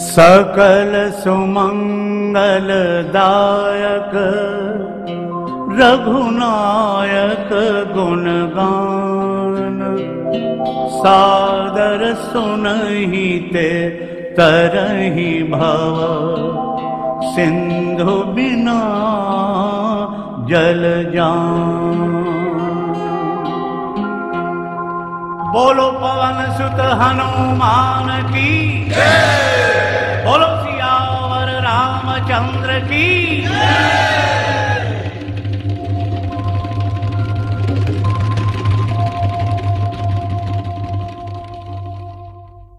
सकल सुमङ्गलदायक रघुनायक गुणगान। सादर सुनहि ते तरहि भव। सिन्धु बिना जल जान। बोलो पवन हनुमान की। जय रामचंद्र की